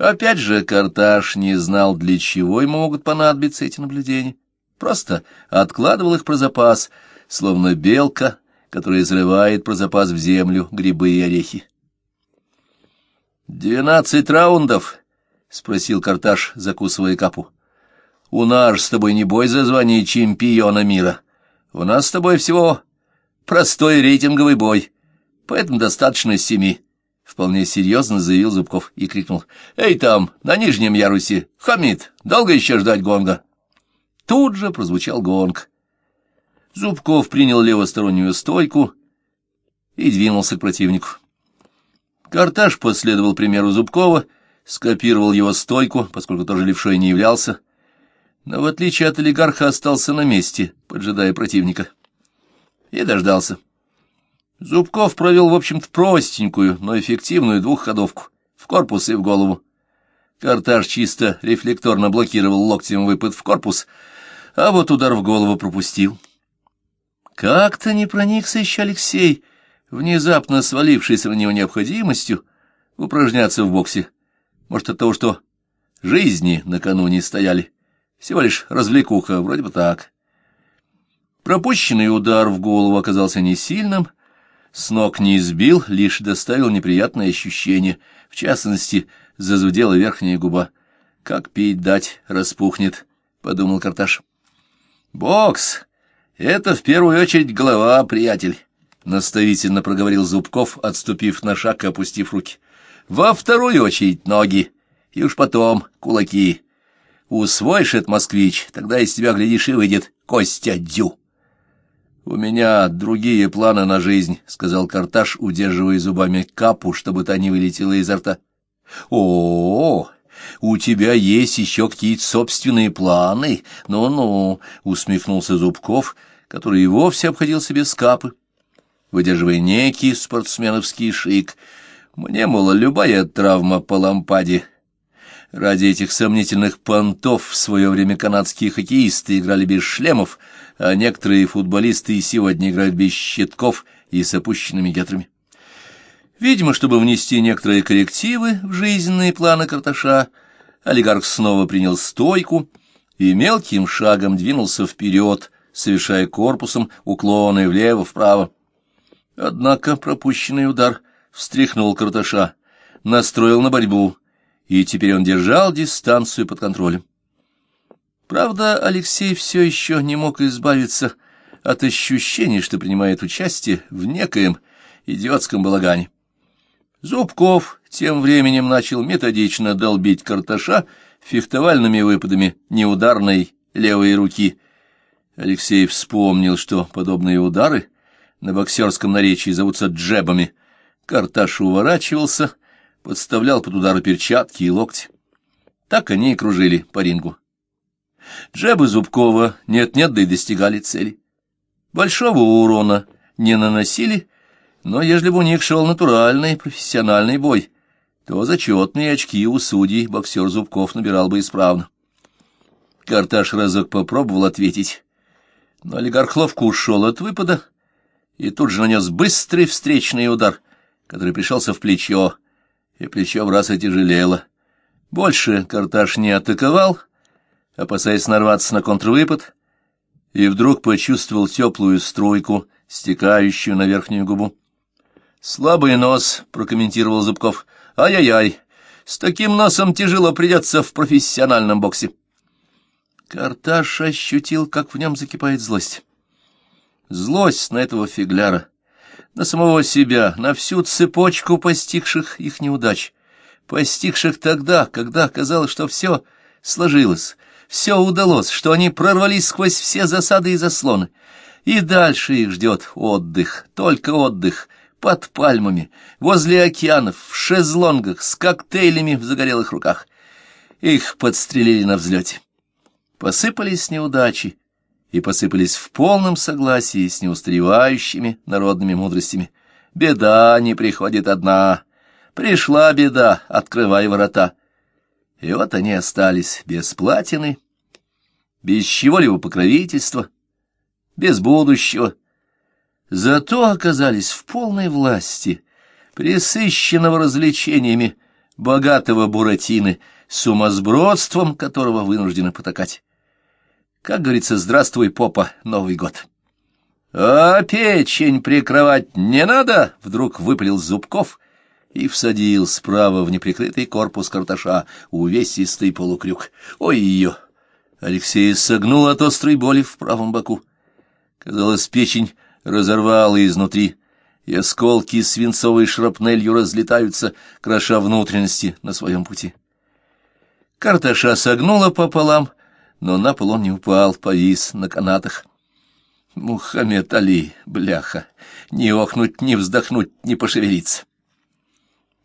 Опять же, Карташ не знал, для чего ему могут понадобиться эти наблюдения. Просто откладывал их про запас, словно белка, которая изрывает про запас в землю грибы и орехи. «Двенадцать раундов?» — спросил Карташ, закусывая капу. «У нас с тобой не бой за звание чемпиона мира. У нас с тобой всего простой рейтинговый бой, поэтому достаточно семи». Вполне серьезно заявил Зубков и крикнул. «Эй, там, на нижнем ярусе! Хамид, долго еще ждать гонга?» Тут же прозвучал гонг. Зубков принял левостороннюю стойку и двинулся к противнику. Карташ последовал примеру Зубкова, скопировал его стойку, поскольку тоже левшой не являлся, но в отличие от олигарха остался на месте, поджидая противника. И дождался. Зубков провел, в общем-то, простенькую, но эффективную двухходовку в корпус и в голову. Картаж чисто рефлекторно блокировал локтем выпад в корпус, а вот удар в голову пропустил. Как-то не проникся еще Алексей, внезапно свалившийся на него необходимостью упражняться в боксе. Может, от того, что жизни накануне стояли. Всего лишь развлекуха, вроде бы так. Пропущенный удар в голову оказался не сильным, с ног не избил, лишь доставил неприятное ощущение, в частности, зазудела верхняя губа. «Как пить дать, распухнет», — подумал Карташ. «Бокс — это в первую очередь голова, приятель», — наставительно проговорил Зубков, отступив на шаг и опустив руки. «Во вторую очередь ноги, и уж потом кулаки. Усвоишь это, москвич, тогда из тебя, глядишь, и выйдет Костя Дю». «У меня другие планы на жизнь», — сказал Карташ, удерживая зубами капу, чтобы та не вылетела изо рта. «О, -о, -о у тебя есть еще какие-то собственные планы? Ну-ну», — усмехнулся Зубков, который и вовсе обходился без капы, выдерживая некий спортсменовский шик. «Мне, мол, любая травма по лампаде». Ради этих сомнительных понтов в свое время канадские хоккеисты играли без шлемов — а некоторые футболисты и сегодня играют без щитков и с опущенными гетрами. Видимо, чтобы внести некоторые коррективы в жизненные планы Карташа, олигарх снова принял стойку и мелким шагом двинулся вперед, совершая корпусом уклоны влево-вправо. Однако пропущенный удар встряхнул Карташа, настроил на борьбу, и теперь он держал дистанцию под контролем. Правда, Алексей все еще не мог избавиться от ощущения, что принимает участие в некоем идиотском балагане. Зубков тем временем начал методично долбить карташа фехтовальными выпадами неударной левой руки. Алексей вспомнил, что подобные удары на боксерском наречии зовутся джебами. Карташ уворачивался, подставлял под удары перчатки и локти. Так они и кружили по рингу. Джебы Зубкова нет-нет, да и достигали цели. Большого урона не наносили, но ежели бы у них шел натуральный профессиональный бой, то зачетные очки у судей боксер Зубков набирал бы исправно. Карташ разок попробовал ответить, но олигарх ловко ушел от выпада и тут же нанес быстрый встречный удар, который пришелся в плечо, и плечо в раз отяжелело. Больше Карташ не атаковал, — опасаясь нарваться на контрвыпад, и вдруг почувствовал теплую струйку, стекающую на верхнюю губу. «Слабый нос», — прокомментировал Зубков. «Ай-яй-яй, с таким носом тяжело придется в профессиональном боксе». Карташ ощутил, как в нем закипает злость. Злость на этого фигляра, на самого себя, на всю цепочку постигших их неудач, постигших тогда, когда казалось, что все сложилось, все удалось, что они прорвались сквозь все засады и заслоны. И дальше их ждет отдых, только отдых, под пальмами, возле океанов, в шезлонгах, с коктейлями в загорелых руках. Их подстрелили на взлете. Посыпались неудачи и посыпались в полном согласии с неустаревающими народными мудростями. Беда не приходит одна. Пришла беда, открывай ворота. И вот они остались без платины, без чего-либо покровительства, без будущего. Зато оказались в полной власти, пресыщенного развлечениями, богатого Буратины, сумасбродством которого вынуждены потакать. Как говорится, здравствуй, попа, Новый год. «А печень прикрывать не надо!» — вдруг выпалил Зубков и всадил справа в неприкрытый корпус карташа увесистый полукрюк. «Ой ее!» Алексей согнул от острой боли в правом боку. Казалось, печень разорвала изнутри, и осколки свинцовой шрапнелью разлетаются, кроша внутренности на своем пути. Карташа согнула пополам, но на пол он не упал, повис на канатах. Мухаммед Али, бляха, не охнуть, не вздохнуть, не пошевелиться.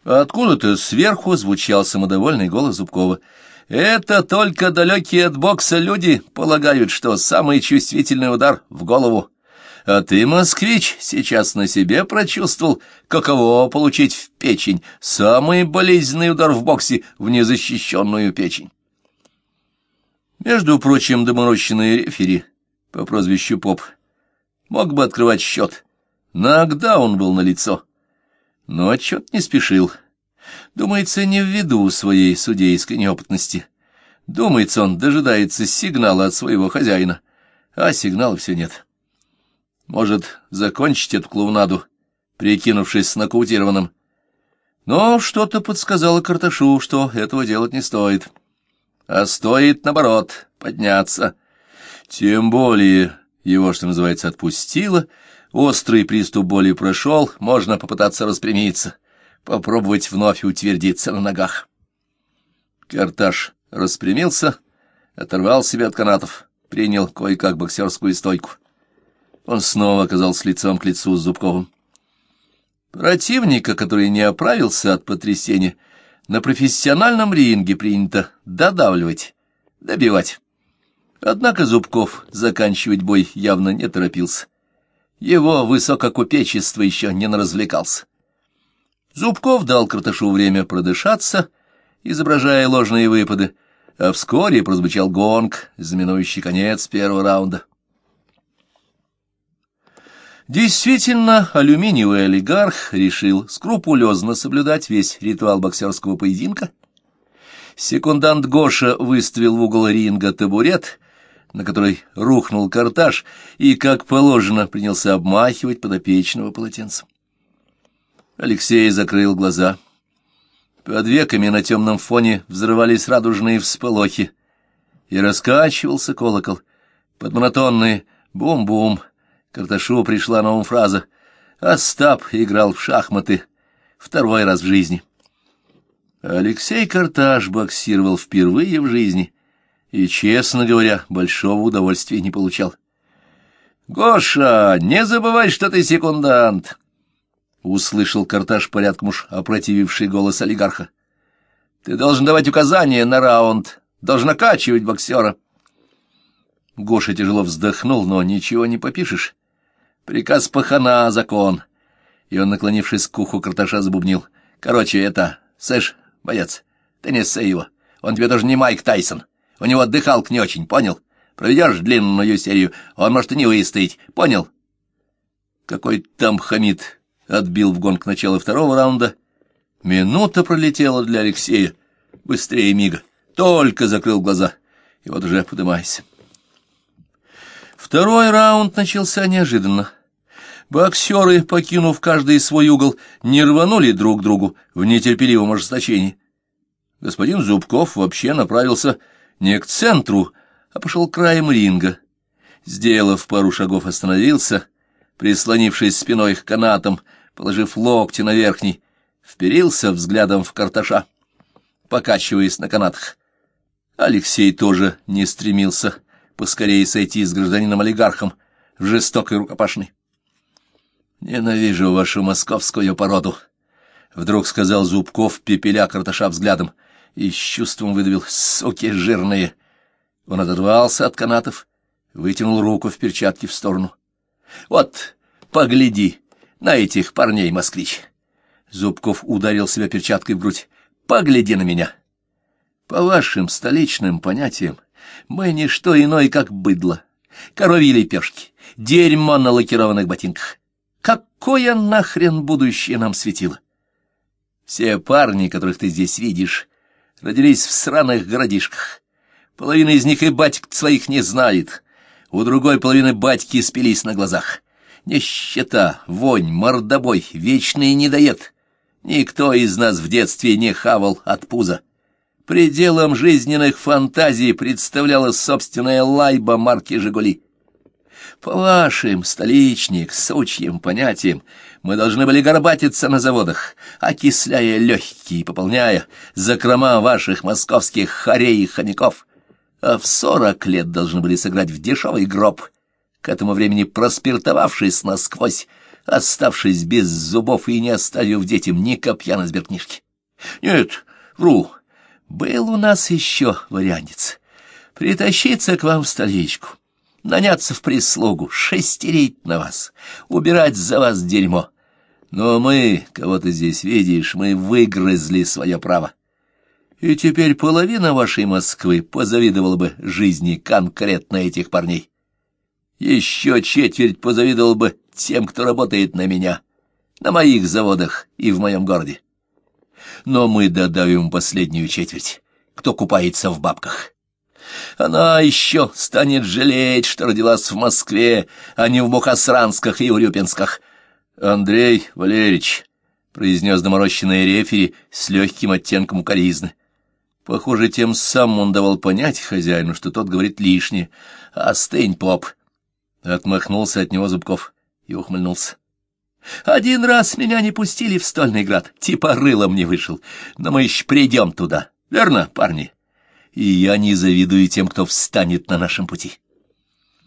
Откуда-то сверху звучал самодовольный голос Зубкова. «Это только далекие от бокса люди полагают, что самый чувствительный удар в голову. А ты, москвич, сейчас на себе прочувствовал, каково получить в печень самый болезненный удар в боксе в незащищенную печень». Между прочим, доморощенный рефери по прозвищу Поп мог бы открывать счет. Ногда он был налицо. Но отчет не спешил. Думается, не в виду своей судейской неопытности. Думается, он дожидается сигнала от своего хозяина, а сигнала все нет. Может, закончить эту клоунаду, прикинувшись с нокаутированным. Но что-то подсказало Карташу, что этого делать не стоит. А стоит, наоборот, подняться. Тем более его, что называется, отпустило, острый приступ боли прошел, можно попытаться распрямиться, попробовать вновь утвердиться на ногах. Карташ распрямился, оторвал себя от канатов, принял кое-как боксерскую стойку. Он снова оказался лицом к лицу с Зубковым. Противника, который не оправился от потрясения, на профессиональном ринге принято додавливать, добивать. Однако Зубков заканчивать бой явно не торопился. Его высококупечество еще не наразвлекался. Зубков дал Карташу время продышаться, изображая ложные выпады, а вскоре прозвучал гонг, знаменующий конец первого раунда. Действительно, алюминиевый олигарх решил скрупулезно соблюдать весь ритуал боксерского поединка. Секундант Гоша выставил в угол ринга табурет на который рухнул карташ, и, как положено, принялся обмахивать подопечного полотенцем. Алексей закрыл глаза. Под веками на темном фоне взрывались радужные всполохи, и раскачивался колокол. Под монотонный «бум-бум» Карташу пришла ум фраза «Остап играл в шахматы второй раз в жизни». Алексей Карташ боксировал впервые в жизни — и, честно говоря, большого удовольствия не получал. «Гоша, не забывай, что ты секундант!» — услышал Карташ порядком уж опротививший голос олигарха. «Ты должен давать указания на раунд, должен окачивать боксера». Гоша тяжело вздохнул, но ничего не попишешь. Приказ пахана — закон. И он, наклонившись к уху Карташа, забубнил. «Короче, это, Сэш, боец, ты не ссы его. Он тебе даже не Майк Тайсон». У него дыхалка не очень, понял? Проведешь длинную серию, он может и не выстоять, понял? Какой там хамид отбил в гонг начала второго раунда. Минута пролетела для Алексея. Быстрее мига. Только закрыл глаза. И вот уже подымайся. Второй раунд начался неожиданно. Боксеры, покинув каждый свой угол, не рванули друг другу в нетерпеливом ожесточении. Господин Зубков вообще направился не к центру, а пошел краем ринга. Сделав пару шагов, остановился, прислонившись спиной к канатам, положив локти на верхний, вперился взглядом в карташа, покачиваясь на канатах. Алексей тоже не стремился поскорее сойти с гражданином-олигархом в жестокой рукопашной. «Ненавижу вашу московскую породу», — вдруг сказал Зубков, пепеля карташа взглядом и с чувством выдавил «Суки жирные!». Он оторвался от канатов, вытянул руку в перчатке в сторону. «Вот, погляди на этих парней, москвич!» Зубков ударил себя перчаткой в грудь. «Погляди на меня!» «По вашим столичным понятиям, мы не что иное, как быдло, коровьи лепешки, дерьмо на лакированных ботинках. Какое нахрен будущее нам светило?» Все парни, которых ты здесь видишь, родились в сраных городишках. Половина из них и батьк своих не знает. У другой половины батьки спились на глазах. Нищета, вонь, мордобой, вечный недоед. Никто из нас в детстве не хавал от пуза. Пределом жизненных фантазий представлялась собственная лайба марки «Жигули». По вашим, столичник, сучьим понятиям, мы должны были горбатиться на заводах, окисляя легкие, пополняя закрома ваших московских хорей и хомяков, а в сорок лет должны были сыграть в дешевый гроб, к этому времени проспиртовавшись насквозь, оставшись без зубов и не оставив детям ни копья на сберкнижке. Нет, вру, был у нас еще вариантец. Притащиться к вам в столичку, наняться в прислугу, шестерить на вас, убирать за вас дерьмо. Но мы, кого ты здесь видишь, мы выгрызли свое право. И теперь половина вашей Москвы позавидовала бы жизни конкретно этих парней. Еще четверть позавидовала бы тем, кто работает на меня, на моих заводах и в моем городе. Но мы додавим последнюю четверть, кто купается в бабках. Она еще станет жалеть, что родилась в Москве, а не в Мухосрансках и Урюпинсках. Андрей Валерьевич, — произнес доморощенный рефери с легким оттенком укоризны. Похоже, тем самым он давал понять хозяину, что тот говорит лишнее. «Остынь, поп!» Отмахнулся от него Зубков и ухмыльнулся. «Один раз меня не пустили в Стольный град, типа рылом не вышел, но мы еще придем туда, верно, парни?» И я не завидую тем, кто встанет на нашем пути.